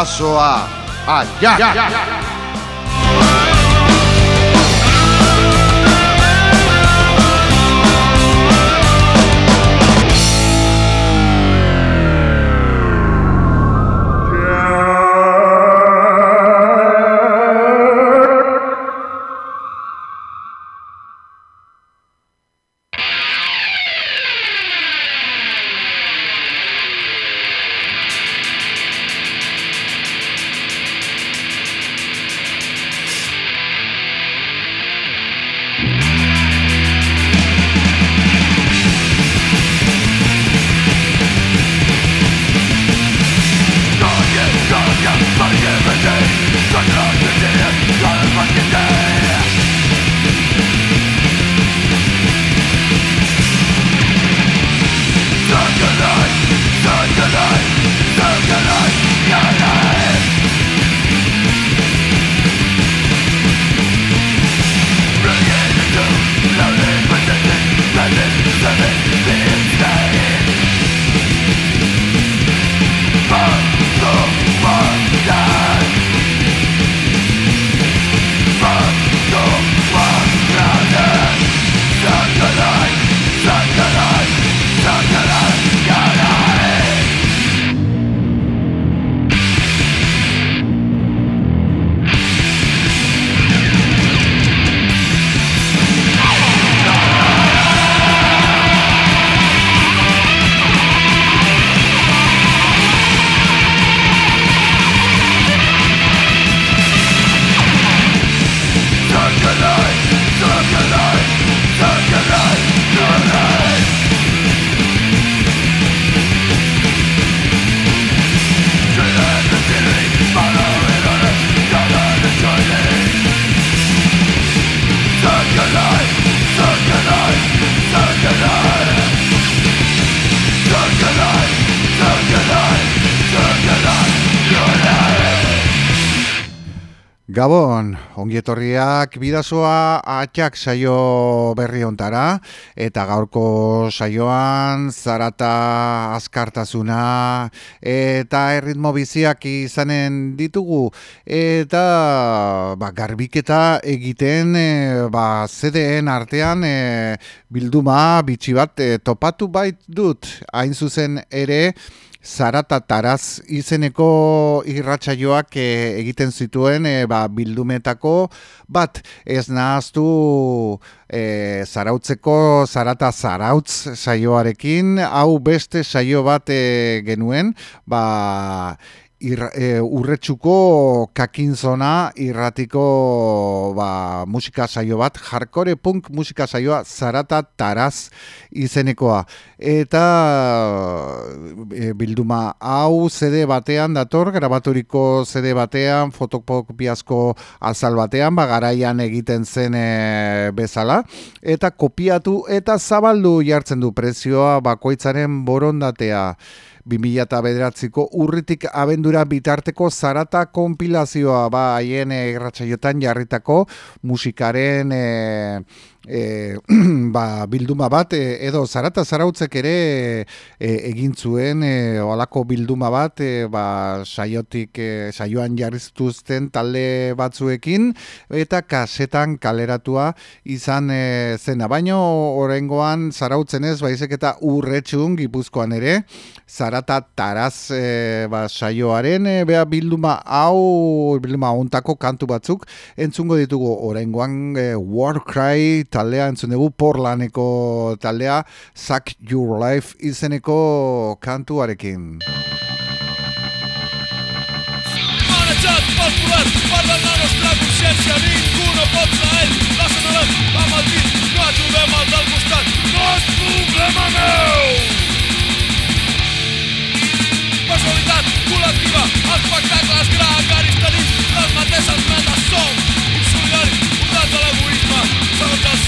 bidazoa Aiak! Gabon, ongietorriak bidazoa atxak saio berri ontara, eta gaurko saioan zarata azkartasuna eta erritmo biziak izanen ditugu, eta ba, garbiketa egiten e, ba, zedeen artean e, bilduma bitxi bat e, topatu bait dut, hain zuzen ere, Zarata Taraz izeneko irratsaioak e, egiten zituen e, ba, bildumetako bat. Ez nahaztu e, zarautzeko Zarata Zarautz saioarekin. Hau beste saio bat e, genuen. Ba, ir, e, urretsuko kakinzona irratiko ba, musika saio bat, jarkore punk musika saioa zarata taraz izenekoa. Eta e, bilduma hau CD batean dator, grabaturiko CD batean, fotokopiazko azal batean, ba, garaian egiten zen e, bezala, eta kopiatu eta zabaldu jartzen du prezioa bakoitzaren borondatea. 2000 bederatziko urritik abendura bitarteko zarata konpilazioa ba haien erratsaiotan jarritako musikaren e, e, ba, bilduma bat e, edo zarata zarautzek ere e, egin zuen e, olako bilduma bat e, ba, saiotik e, saioan jarriztuzten talde batzuekin eta kasetan kaleratua izan e, zena. Baino orengoan zarautzen ez baizek eta urretxun gipuzkoan ere zarata taraz e, ba, saioaren e, bea bilduma hau bilduma ontako kantu batzuk entzungo ditugu. Orengoan e, Warcry taldea entzun dugu porlaneko taldea Suck Your Life izeneko kantuarekin. Manejat popular per la nostra consciència Ninguno pot traer la sonorat amb el dit No ajudem al del costat No és problema Personalitat col·lectiva Espectacles gregaris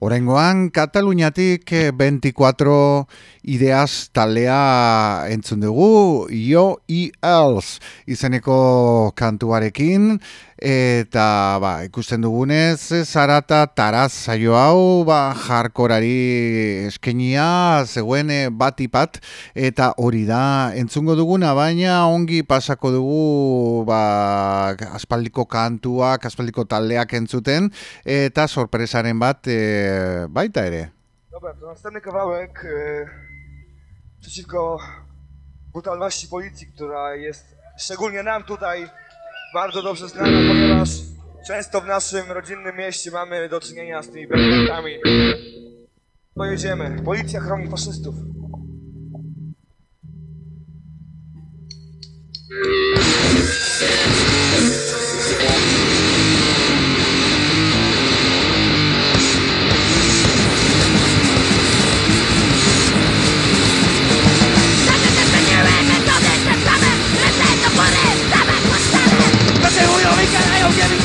Oraingoan Kataluniatik 24 ideaz talea entzun dugu, Yo i Els izeneko kantuarekin, eta ba, ikusten dugunez, zarata taraz zaio hau, ba, jarkorari eskenia, zegoen eh, bat ipat, eta hori da, entzungo duguna, baina ongi pasako dugu, ba, aspaldiko kantuak, aspaldiko taldeak entzuten, eta sorpresaren bat, e, baita ere. Dobra, to następny e, przeciwko brutalności policji, która jest szczególnie nam tutaj bardzo dobrze znana, ponieważ często w naszym rodzinnym mieście mamy do czynienia z tymi banditami. Pojedziemy. Policja chroni faszystów.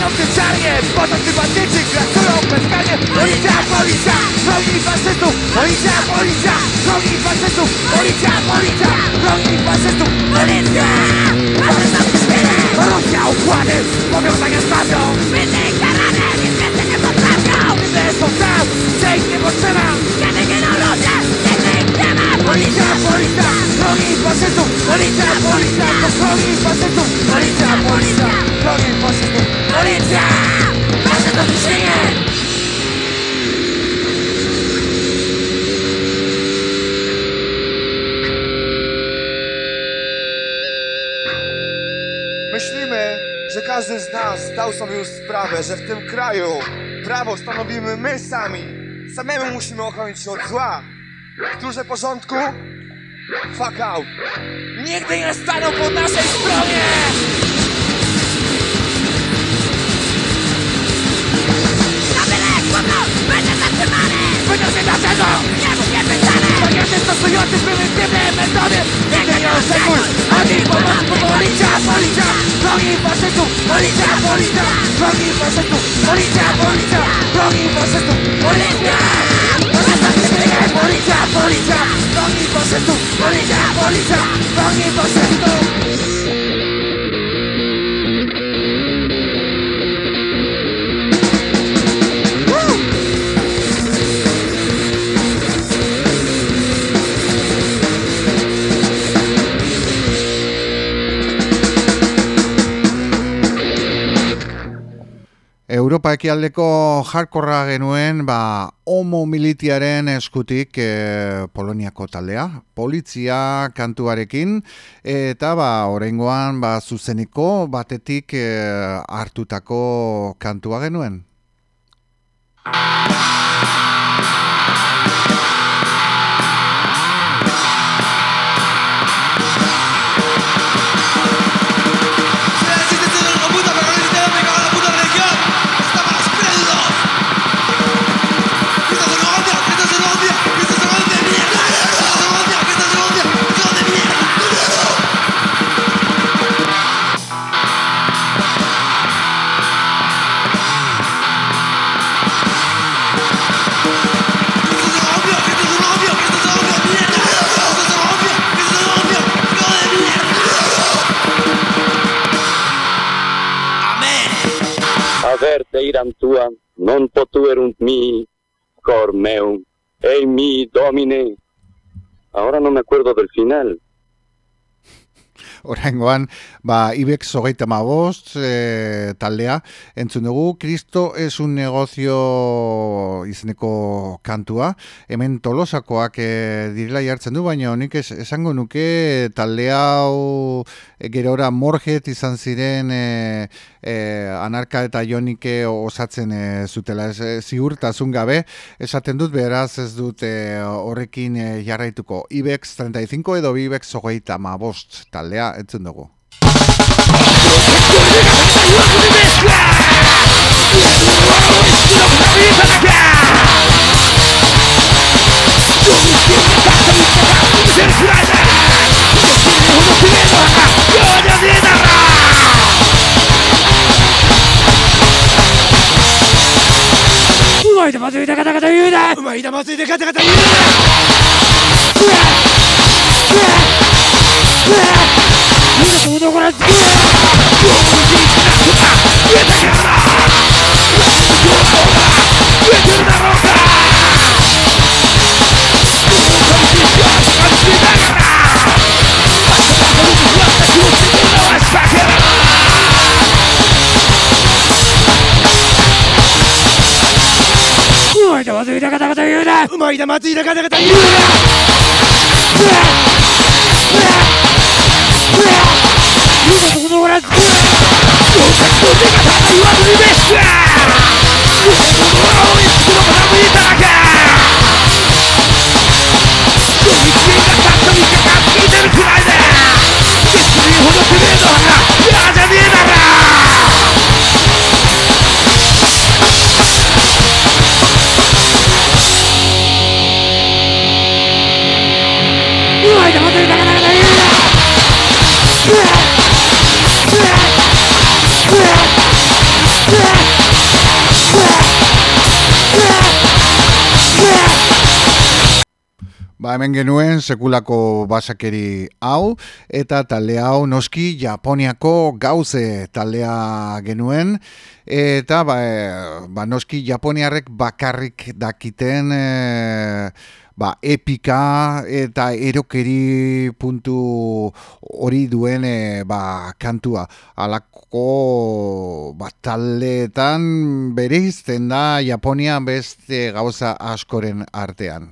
Karają niewinną czarnie Potem ty bandyci grasują Policja, policja, chroni faszystów Policja, policja, chroni faszystów Policja, policja, chroni faszystów. Policja, faszystów świnie Rosja układy, powiązania z mafią. Zbyty karane, więcej nie potrafią. Inne są tam, gdzie ich nie potrzeba Kiedy giną ludzie, nigdy ich nie ma Policja, policja, chroni faszystów. Policja, policja, to chroni faszystów. Policja, policja, każdy z nas zdał sobie już sprawę, że w tym kraju prawo stanowimy my sami. Samemu musimy ochronić się od zła. Stróże porządku? Fuck out. Nigdy nie staną po naszej stronie Pytasz się dlaczego? Nie Kobiety stosujące prymitywne metody. Nigdy nie oczekuj Ani pomocy Policja, policja. Broni faszystów Policja, policja. Broni faszystów Policja, policja. Broni faszystów Policja. Policja, policja. Broni faszystów Policja, policja. Broni faszystów Europa ekialdeko jarkorra genuen, ba, homo militiaren eskutik e, Poloniako taldea, polizia kantuarekin, eta ba, orengoan ba, zuzeniko batetik e, hartutako kantua genuen. Non potuerunt mi, cor meum, ei mi, domine. Ahora no me acuerdo del final. Oraingoan, ba, Ibex hogeita mabost e, taldea, entzun dugu, Kristo es un negocio izeneko kantua, hemen tolosakoak e, direla jartzen du, baina honik es, esango nuke talde hau e, gerora morget izan ziren e, e, anarka eta jonike osatzen e, zutela, e, ziurtasun gabe, esaten dut beraz ez dut e, horrekin e, jarraituko. Ibex 35 edo Ibex hogeita mabost taldea, entzun dugu. うまい玉ついてガタガタ言うなうまい玉ついてガタガタ言うなうててうまいだまずいだかたかと言うなうまいだまずいだかたかと言うな腕が立でした hemen genuen sekulako basakeri hau, eta talde hau noski Japoniako gauze taldea genuen, eta ba, e, ba, noski Japoniarrek bakarrik dakiten e, ba, epika eta erokeri puntu hori duen e, ba, kantua. Alako ba, taldeetan bere izten da Japonia beste gauza askoren artean.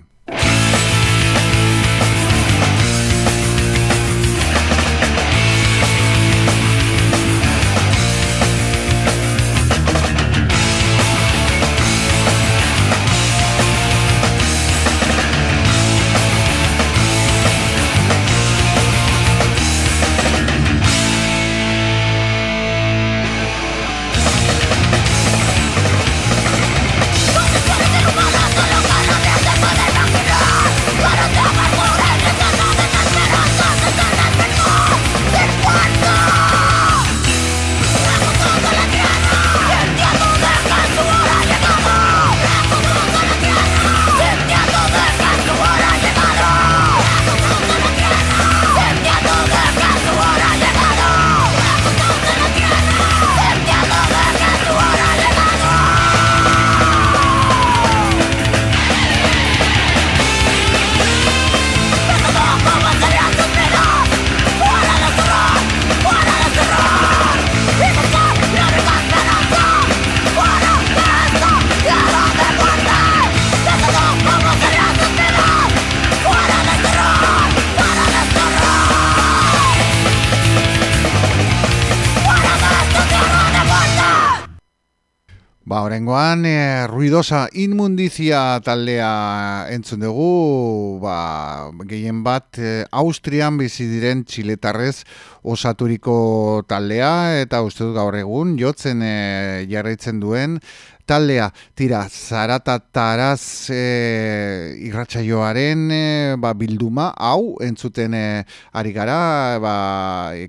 Ruidosa inmundizia taldea entzun dugu, ba, gehien bat, e, Austrian bizi diren txiletarrez osaturiko taldea, eta uste dut gaur egun, jotzen e, jarraitzen duen taldea, tira, zarata taraz e, irratsaioaren e, ba, bilduma, hau, entzuten e, ari gara, ba,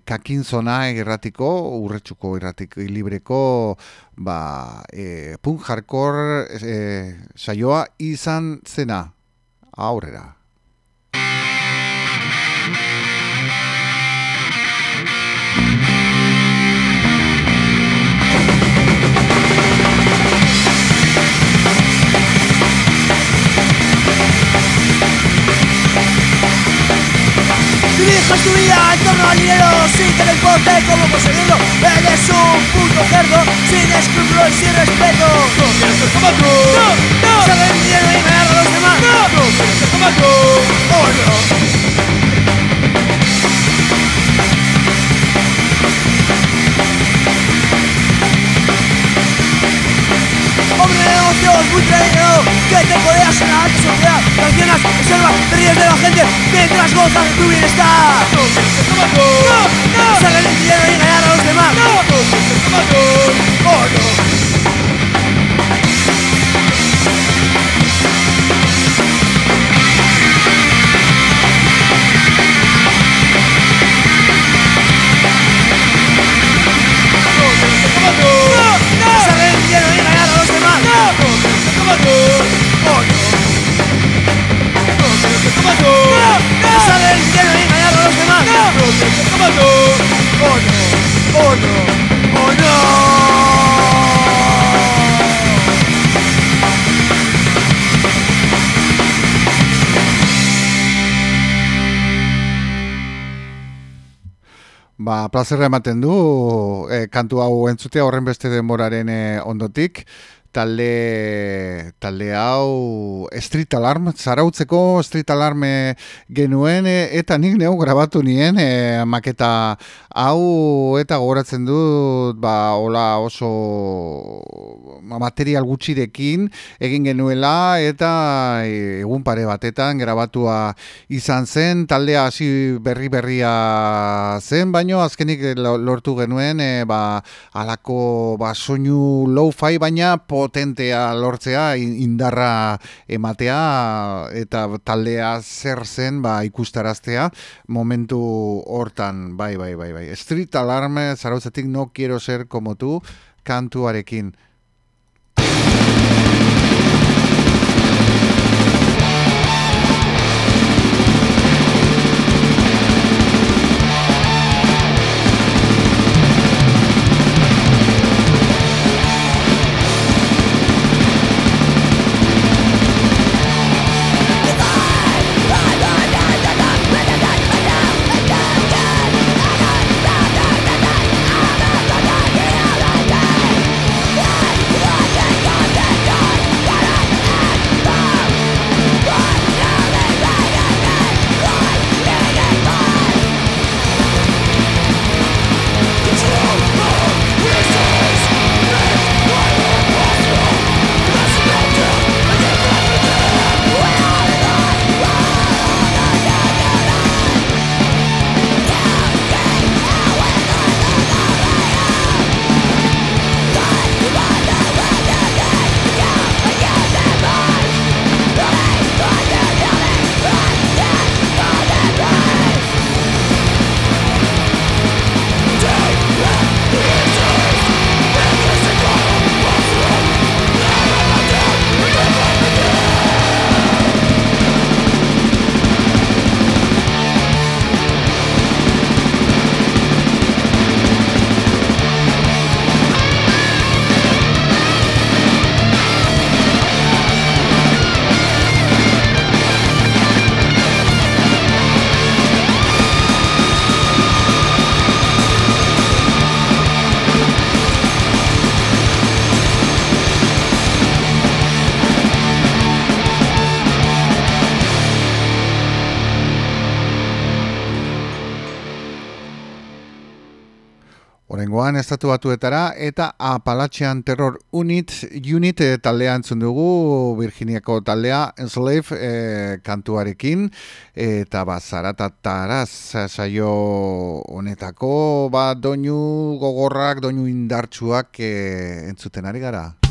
kakinzona irratiko, urretsuko irratiko, libreko, ba, e, punk hardcore e, saioa izan zena, aurrera. Diriges tu vida en torno al dinero sin tener porte cómo conseguirlo mientras gozas de tu bienestar no, oh no Ba, plazerra ematen du e, kantu hau entzutea horren beste denboraren e, ondotik. Talde, talde hau Street Alarm, zarautzeko Street Alarm e, genuen e, eta nik neu grabatu nien e, maketa hau eta gogoratzen dut ba, hola oso ma- material gutxirekin egin genuela eta egun pare batetan grabatua izan zen, taldea hasi berri berria zen, baino azkenik lo- lortu genuen e, ba, alako ba, soinu low-fi baina potentea lortzea, in- indarra ematea eta taldea zer zen ba, ikustaraztea momentu hortan, bai, bai, bai, bai. Street Alarm, zarautzetik no quiero ser como tú, kantuarekin. Orengoan estatu batuetara eta Appalachian Terror Unit Unit e, taldea entzun dugu Virginiako taldea Enslave e, kantuarekin eta bazarata taraz saio honetako ba doinu gogorrak, doinu indartsuak e, entzuten ari gara.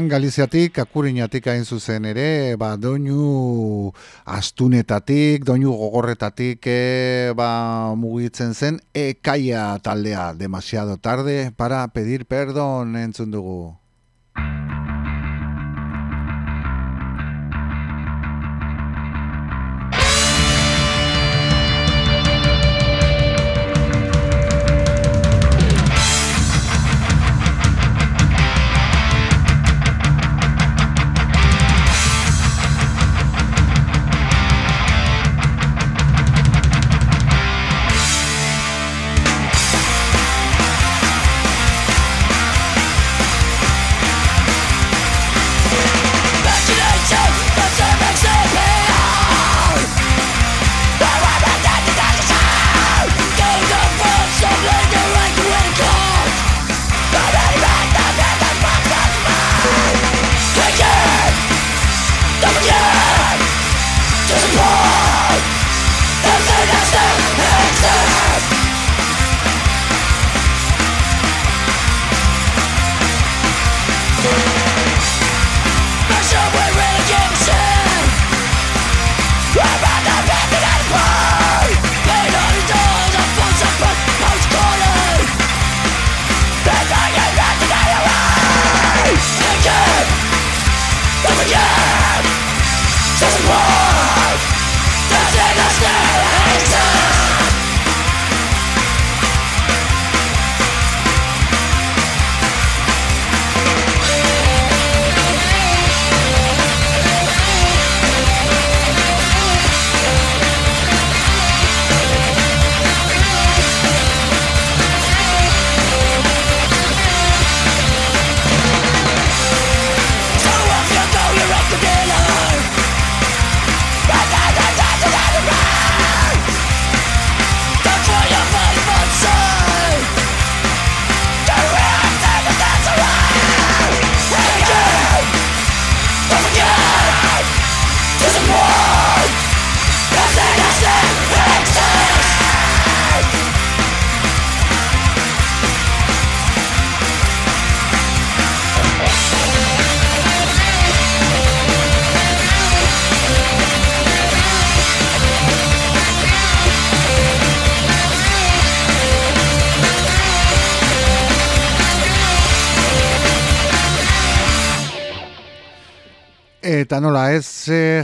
Horrengoan, Galiziatik, Akurinatik hain zuzen ere, ba, doinu astunetatik, doinu gogorretatik e, ba, mugitzen zen, ekaia taldea, demasiado tarde, para pedir perdon entzun dugu.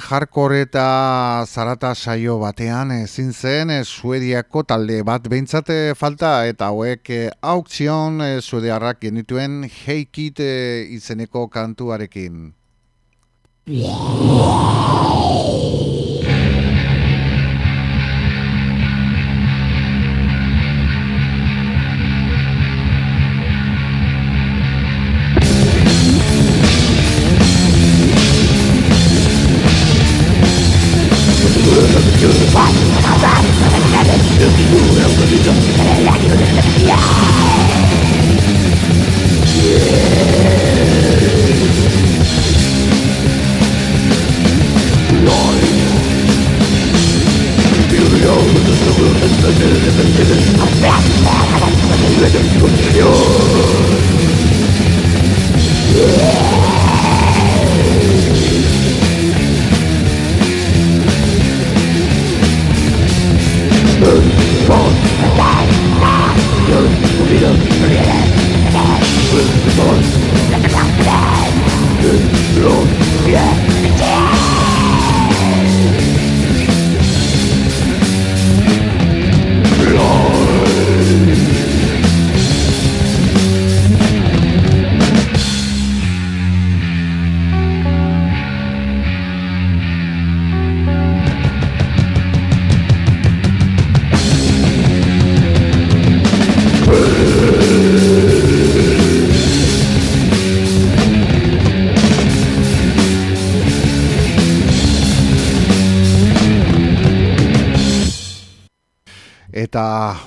Hardcore eta zarata saio batean ezin zen e, suediako talde bat behintzate falta eta hauek e, aukzion e, suediarrak genituen heikit izeneko kantuarekin. Eta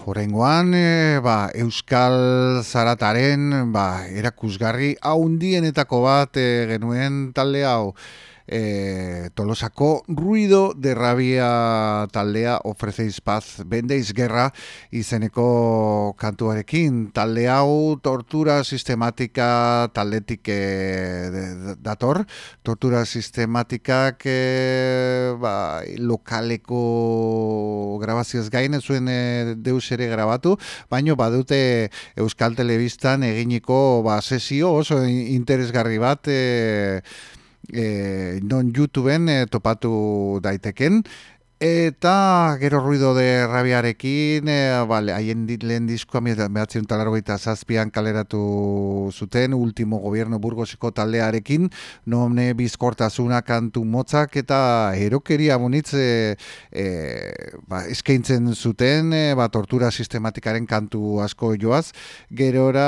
horrengoan, e, ba, Euskal Zarataren ba, erakusgarri haundienetako bat e, genuen talde hau. E, Tolosako ruido de rabia taldea ofrezeiz paz bendeiz gerra izeneko kantuarekin. Talde hau tortura sistematika taldetik e, dator. Tortura sistematikak e, ba, lokaleko grabazioz gain ez zuen e, deus ere grabatu baino badute Euskal Telebistan eginiko ba, sesio oso interesgarri bat e, e, non YouTubeen e, topatu daiteken Eta gero ruido de rabiarekin, e, vale, haien lehen diskoa mehatzen talargoita zazpian kaleratu zuten, último gobierno burgosiko taldearekin, nomne bizkortasuna kantu motzak eta erokeria bonitz e, e, ba, eskaintzen zuten, e, ba, tortura sistematikaren kantu asko joaz, gerora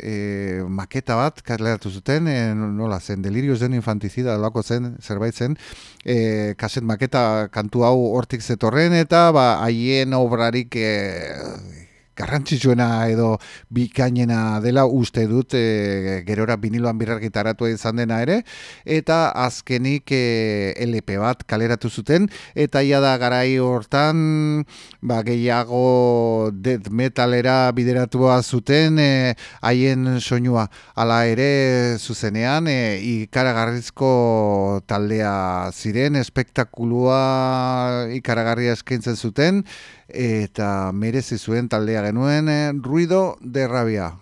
e, maketa bat kaleratu zuten, e, nola zen, delirios den infantizida, lako zen, zerbait zen, e, kaset maketa kantu hau hortik zetorren eta ba haien obrarik e, garrantzitsuena edo bikainena dela uste dut e, gerora biniloan birargitaratu izan dena ere. Eta azkenik e, LP bat kaleratu zuten. Eta ia da garai hortan ba, gehiago death metalera bideratua zuten e, haien soinua. Hala ere zuzenean e, ikaragarrizko taldea ziren espektakulua ikaragarria eskaintzen zuten eta merezi zuen taldea genuen eh, ruido de rabia.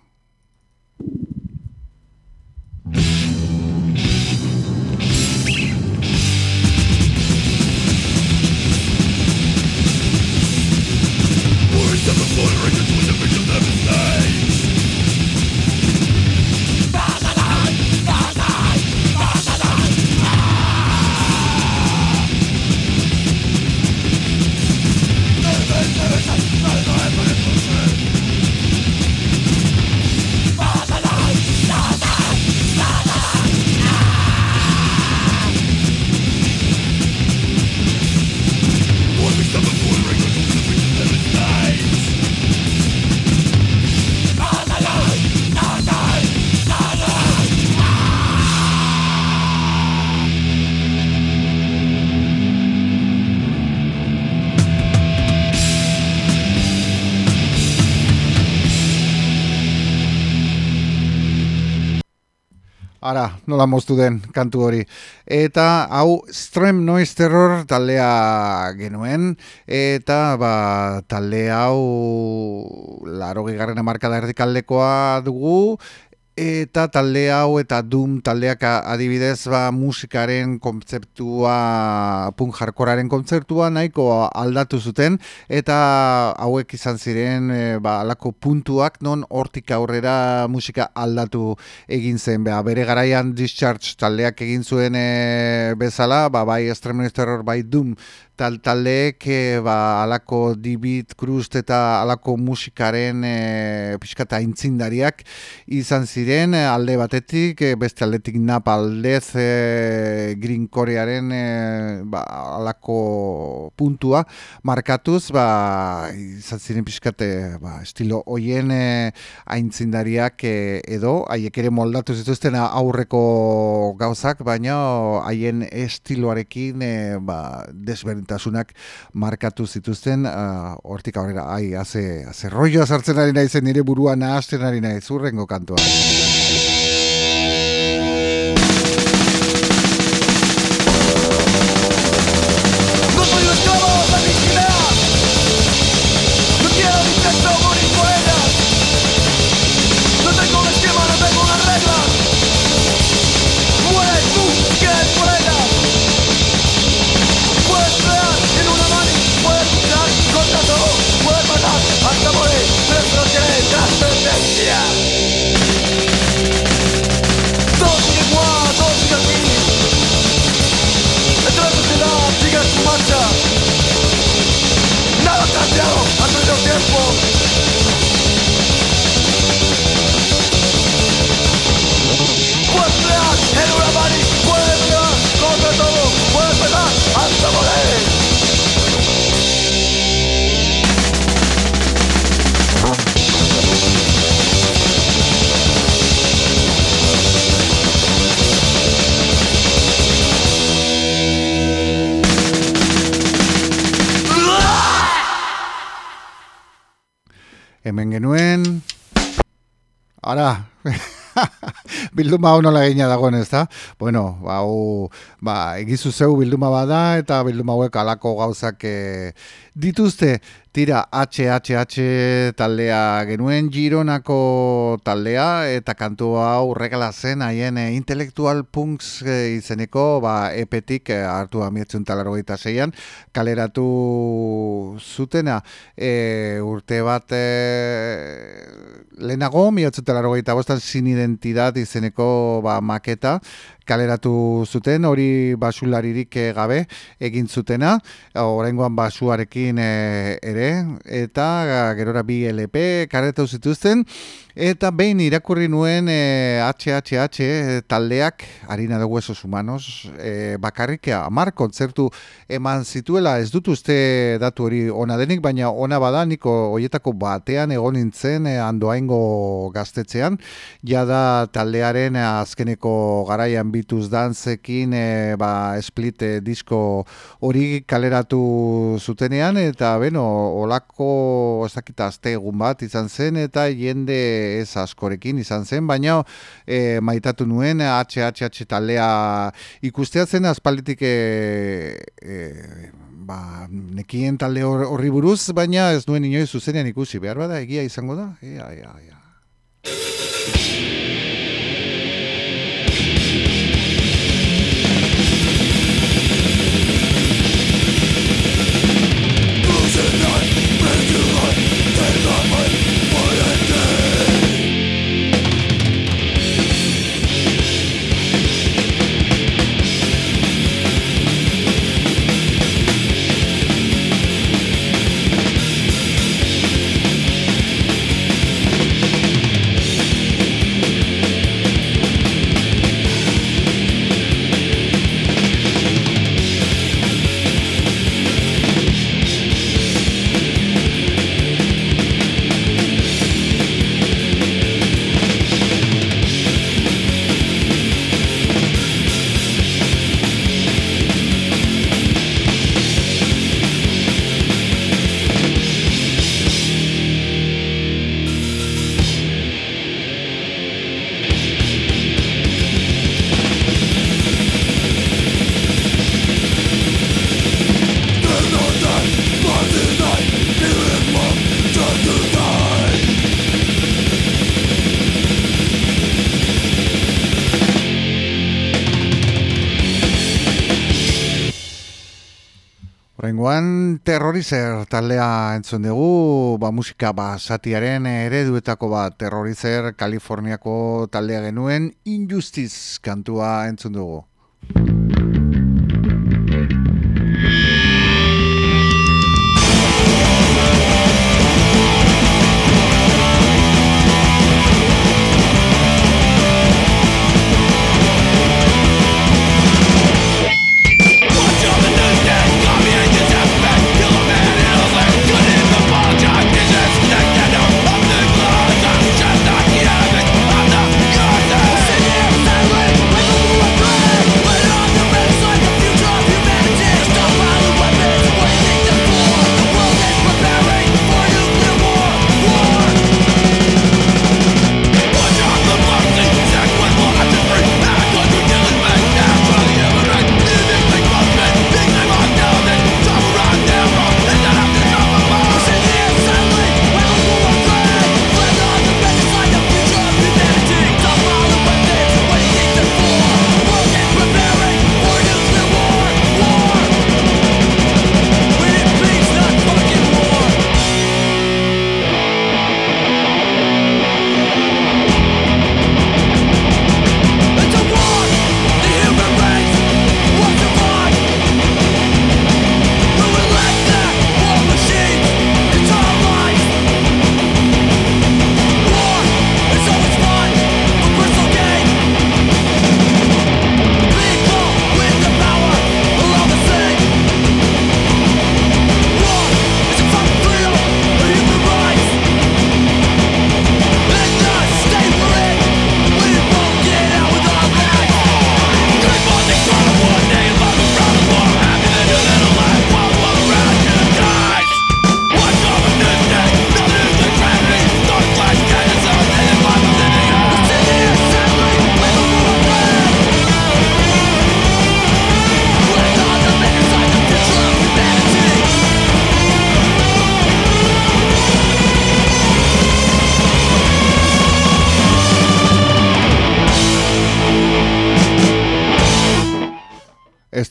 Ara, nola moztu den kantu hori. Eta hau Strem Noise Terror taldea genuen, eta ba, talde hau laro gigarren amarkada erdikaldekoa dugu, Eta talde hau eta Doom taldeak adibidez ba, musikaren kontzeptua, punk jarkoraren kontzeptua nahiko aldatu zuten eta hauek izan ziren e, ba, alako puntuak non hortik aurrera musika aldatu egin zen. Ba, bere garaian Discharge taldeak egin zuen e, bezala, ba, bai Extreme Terror, bai Doom tal taldeek e, ba, alako dibit krust eta alako musikaren e, pixka eta intzindariak izan ziren e, alde batetik, e, beste aldetik nap aldez e, Green Korearen e, ba, alako puntua markatuz ba, izan ziren pixkate ba, estilo hoien e, aintzindariak e, edo haiek ere moldatu zituzten aurreko gauzak, baina haien estiloarekin e, ba, desberdin desberdintasunak markatu zituzten hortik aurrera ai haze haze rollo sartzen ari naizen nire burua nahasten ari naiz urrengo kantua Thank you. puede pegar hemen genuen, ara, bilduma hau nola egina dagoen ez da? Bueno, ba, hau, ba, egizu zeu bilduma bada eta bilduma hauek alako gauzak e, dituzte. Tira, HHH taldea genuen Gironako taldea eta kantu hau regala zen haien e, intelektual punks e, izeneko ba, epetik e, hartu amietzun talaro zeian kaleratu zutena. E, urte bat e, lehenago miotzun talaro bostan sin identidad izeneko ba, maketa kaleratu zuten, hori basularirik eh, gabe egin zutena, horrengoan basuarekin eh, ere, eta gerora bi LP kaleratu zituzten, Eta behin irakurri nuen e, HHH taldeak, harina de huesos humanos, e, bakarrik amar kontzertu eman zituela, ez dut uste datu hori ona denik, baina ona bada niko hoietako batean egon nintzen e, andoaingo gaztetzean, jada taldearen azkeneko garaian bituz danzekin e, ba, split e, disko hori kaleratu zutenean, eta beno, olako, ez dakita, azte egun bat izan zen, eta jende ez askorekin izan zen, baina e, maitatu nuen HHH talea ikustea zen aspalditik e, e, ba, nekien talde horri buruz, baina ez nuen inoiz zuzenean ikusi, behar bada egia izango da? Ia, ia, ia. Terrorizer taldea entzun dugu, ba, musika ba, satiaren ereduetako ba, terrorizer Kaliforniako taldea genuen Injustice kantua entzun dugu.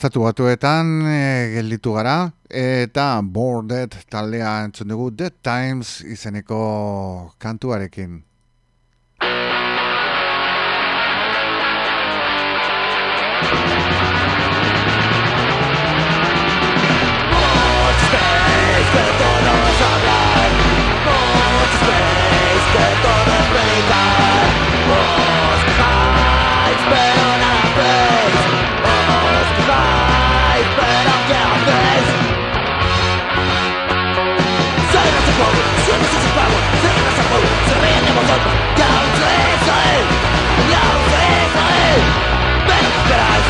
Estatu batuetan e, gelditu gara, eta Boarded taldea entzun dugu The Times izeneko kantuarekin.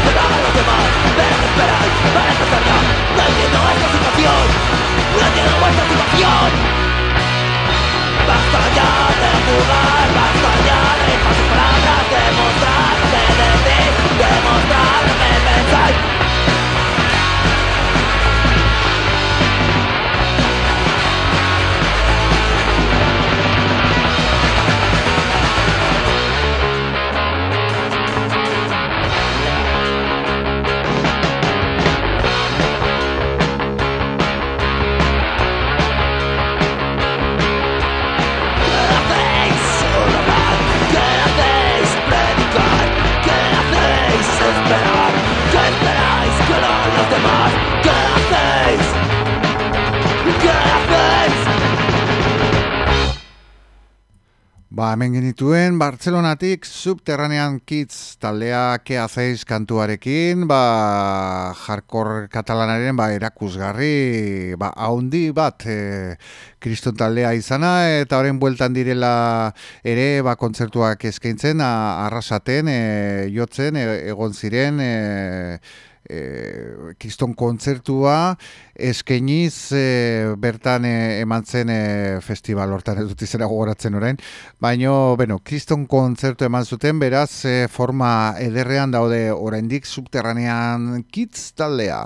La guerra de más, best para esta carga. La de otra computación. La de cuánta. Basta dar la moral, basta dar esta palabra de Mozart, de Mozart. Ba, hemen genituen, Bartzelonatik Subterranean Kids taldea Kea Zeiz kantuarekin, ba, jarkor katalanaren, ba, erakusgarri, ba, haundi bat, e, kriston taldea izana, eta horren bueltan direla ere, ba, kontzertuak eskaintzen, arrasaten, e, jotzen, e, egon ziren, e, e, kiston kontzertua eskeniz e, bertan e, eman zen e, festival hortan ez dut izena gogoratzen orain, baino, bueno, kiston kontzertu eman zuten, beraz, e, forma ederrean daude oraindik subterranean kitz taldea.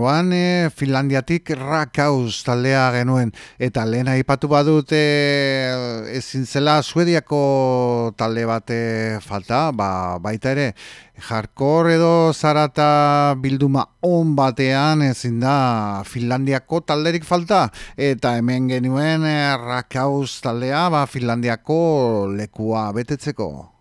Orengoan, e, Finlandiatik rakauz taldea genuen, eta lehen aipatu badut e, ezin zela Suediako talde bate falta, ba, baita ere, jarkor edo zarata bilduma on batean ezin da Finlandiako talderik falta, eta hemen genuen e, rakauz taldea ba, Finlandiako lekua betetzeko.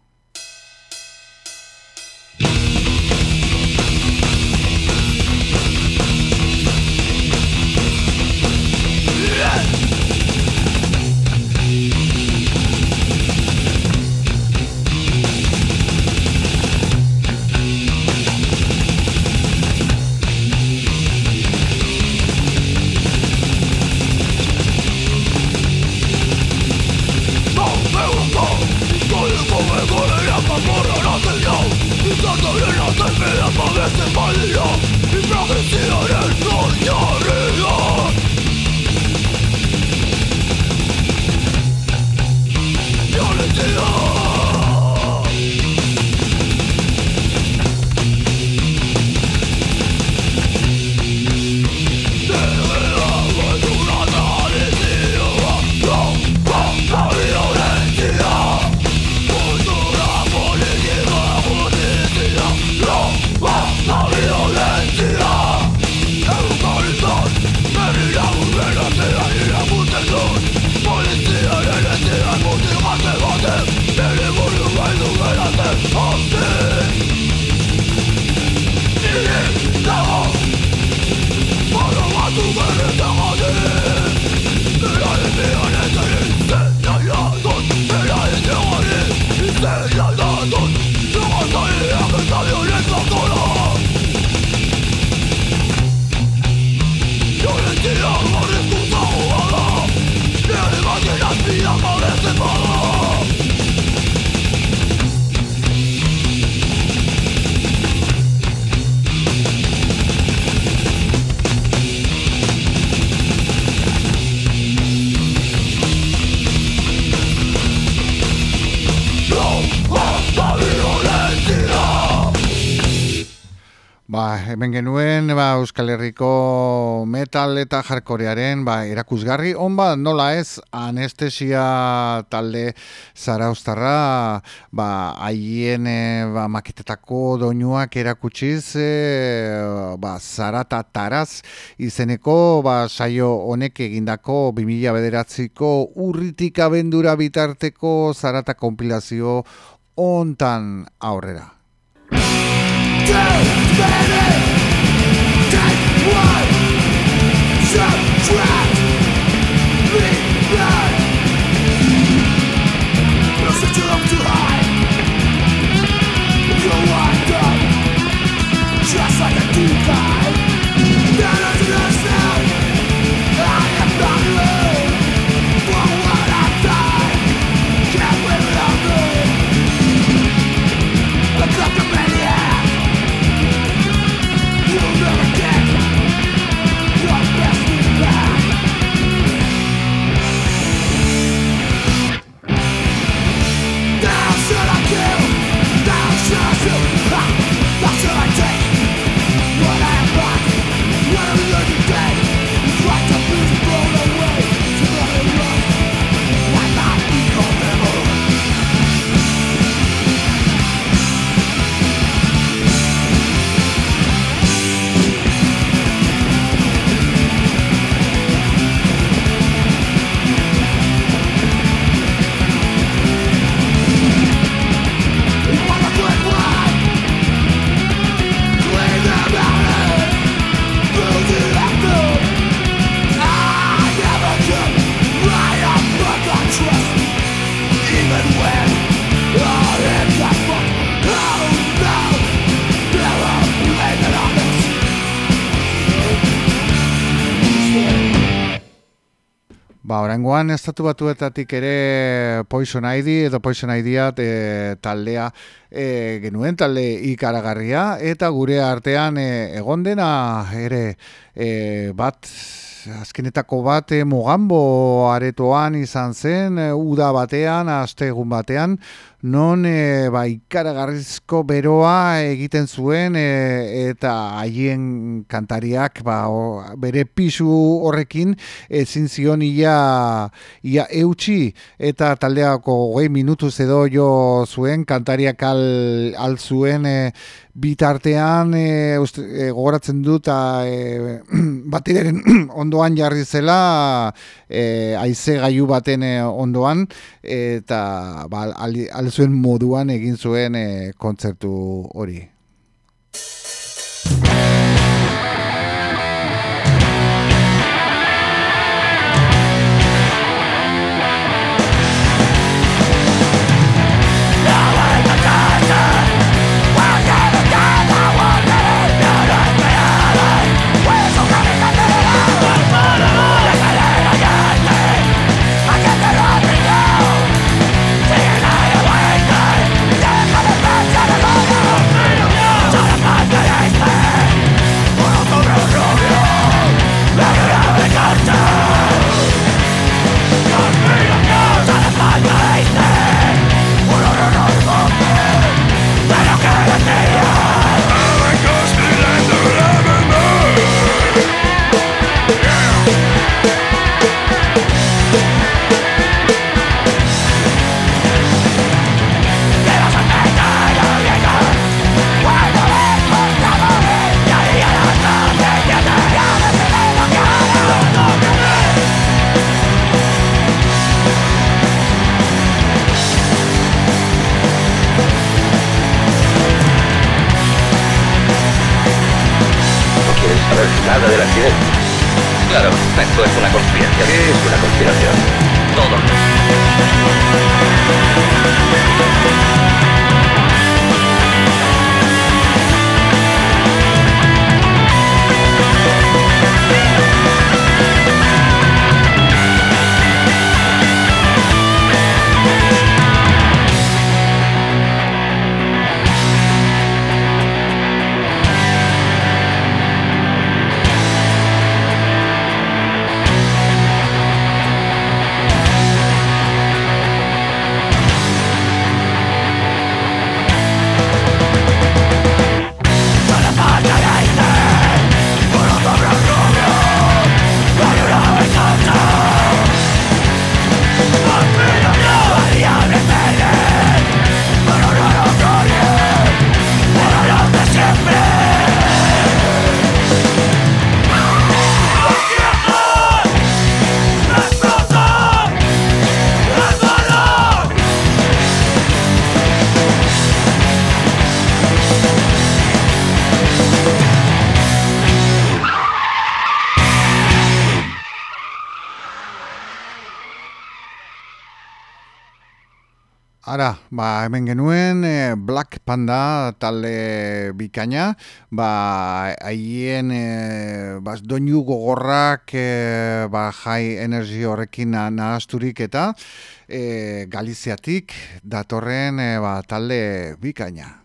Euskal Herriko metal eta jarkorearen ba, erakusgarri on ba, nola ez anestesia talde zaraustarra ba, haien e, ba, maketetako doinuak erakutsiz e, ba, zarata taraz izeneko ba, saio honek egindako 2000 bederatziko urritik abendura bitarteko zarata kompilazio ontan aurrera. Just like a deep Orangoan estatu batuetatik ere Poison ID edo Poison ID e, taldea e, genuen talde ikaragarria eta gure artean e, egon dena ere e, bat azkenetako bat e, Mogambo aretoan izan zen e, uda batean, astegun batean non e, ba, ikaragarrizko beroa egiten zuen e, eta haien kantariak ba, o, bere pisu horrekin ezin zion ia, ia eutxi eta taldeako goi minutuz edo jo zuen kantariak al, al zuen e, bitartean e, uste, e, gogoratzen dut e, batireren ondoan jarri zela e, aize gaiu baten e, ondoan. Eta ba, al, al zuen moduan egin zuen e, kontzertu hori. Ba, hemen genuen e, Black Panda talde bikaina, ba, haien e, ba, doinu gogorrak e, ba, high energy horrekin nahasturik eta e, Galiziatik datorren e, ba, talde bikaina.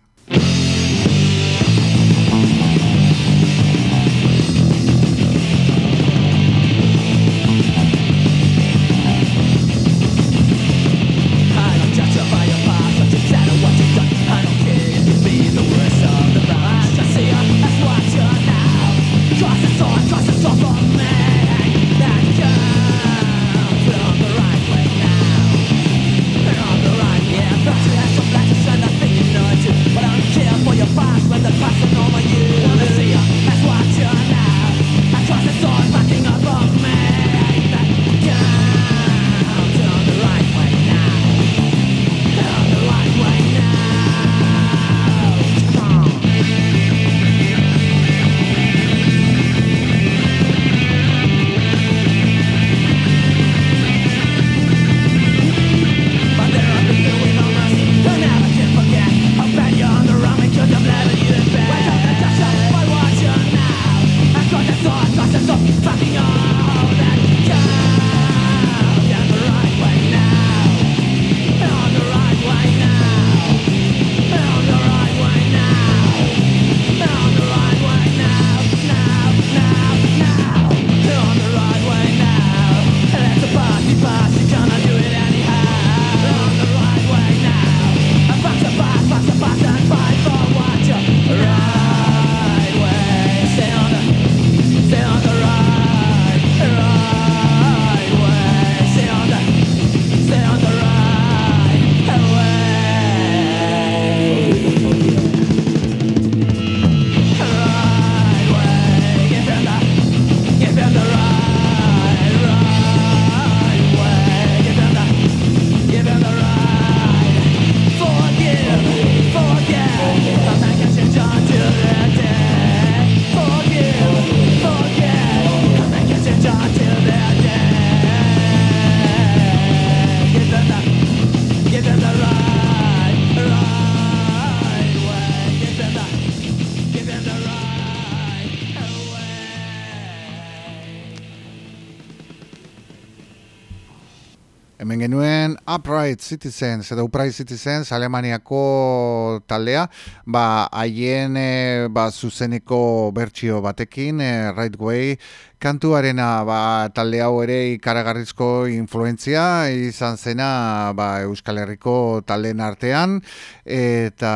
Upright Citizens edo Upright Citizens Alemaniako taldea, ba haien e, ba zuzeneko bertsio batekin e, Right Way kantuarena ba, talde hau ere ikaragarrizko influentzia izan zena ba, Euskal Herriko talen artean eta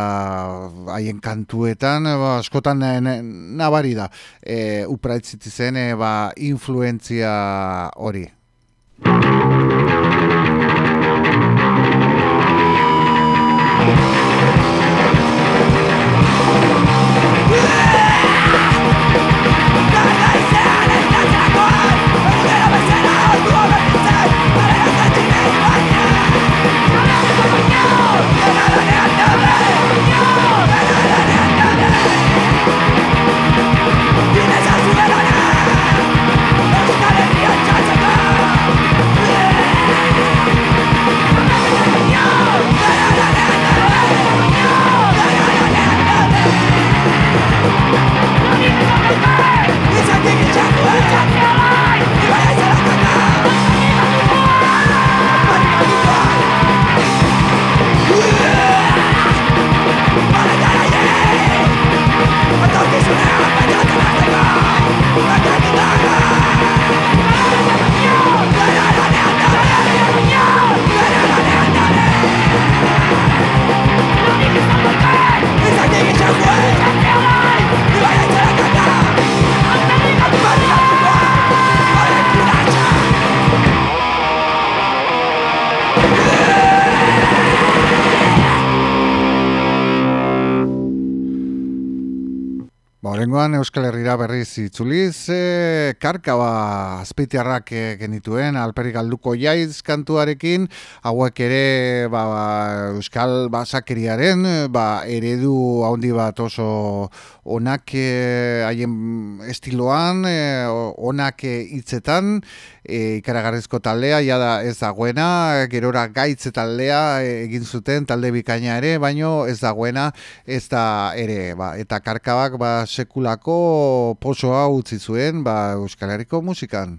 haien kantuetan ba, askotan eh, nabari da e, upraitzitzen zen e, ba, influentzia hori. away from you. Horengoan Euskal Herrira berriz itzuliz, e, karka ba, azpeitiarrak e, genituen, alperik alduko jaiz kantuarekin, hauek ere ba, ba, Euskal basakeriaren ba, eredu handi bat oso onak haien estiloan, e, onak hitzetan, e, ikaragarrizko taldea, jada ez dagoena, gerora gaitz taldea egin zuten, talde bikaina ere, baino ez dagoena, ez da ere, ba, eta karkabak ba, sekulako posoa utzi zuen ba, Euskal Herriko musikan.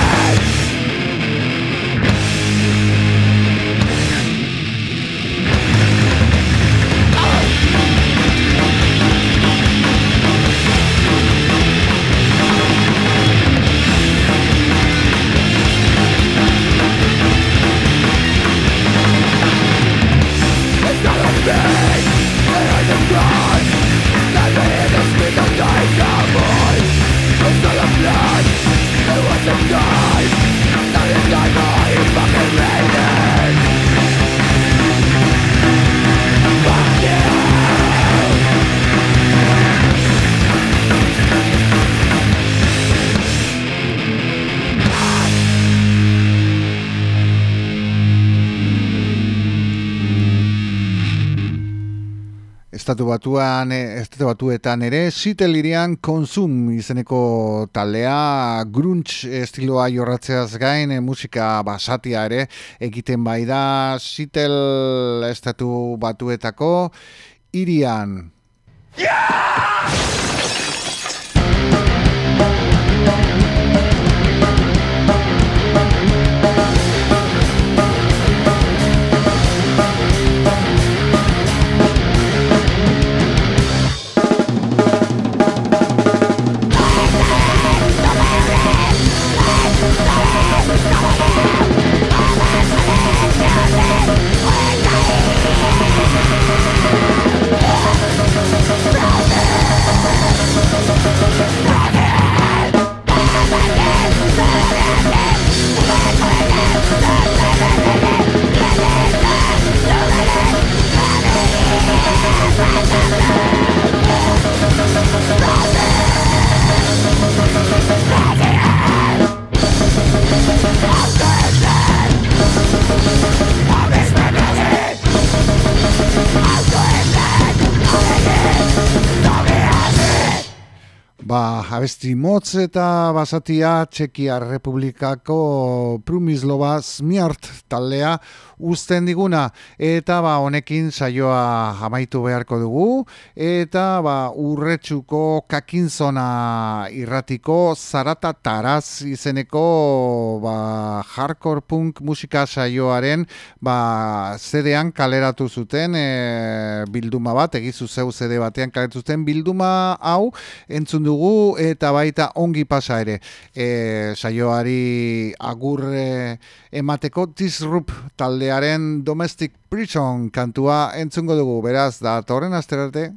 estatu batuan, eh, estatu batuetan ere, Sitel irian konsum izeneko taldea, grunge estiloa jorratzeaz gain, eh, musika basatia ere, egiten bai da, Sitel estatu batuetako, irian. Thank Ba, abesti motz eta basatia Txekia Republikako Prumislova Smiart taldea uzten diguna. Eta ba honekin saioa amaitu beharko dugu. Eta ba urretsuko kakinzona irratiko zarata taraz izeneko ba hardcore punk musika saioaren ba zedean kaleratu zuten e, bilduma bat egizu zeu zede batean kaleratu zuten bilduma hau entzun dugu eta baita ongi pasa ere e, saioari agurre emateko disrup taldearen domestic prison kantua entzungo dugu, beraz, da torren asterarte.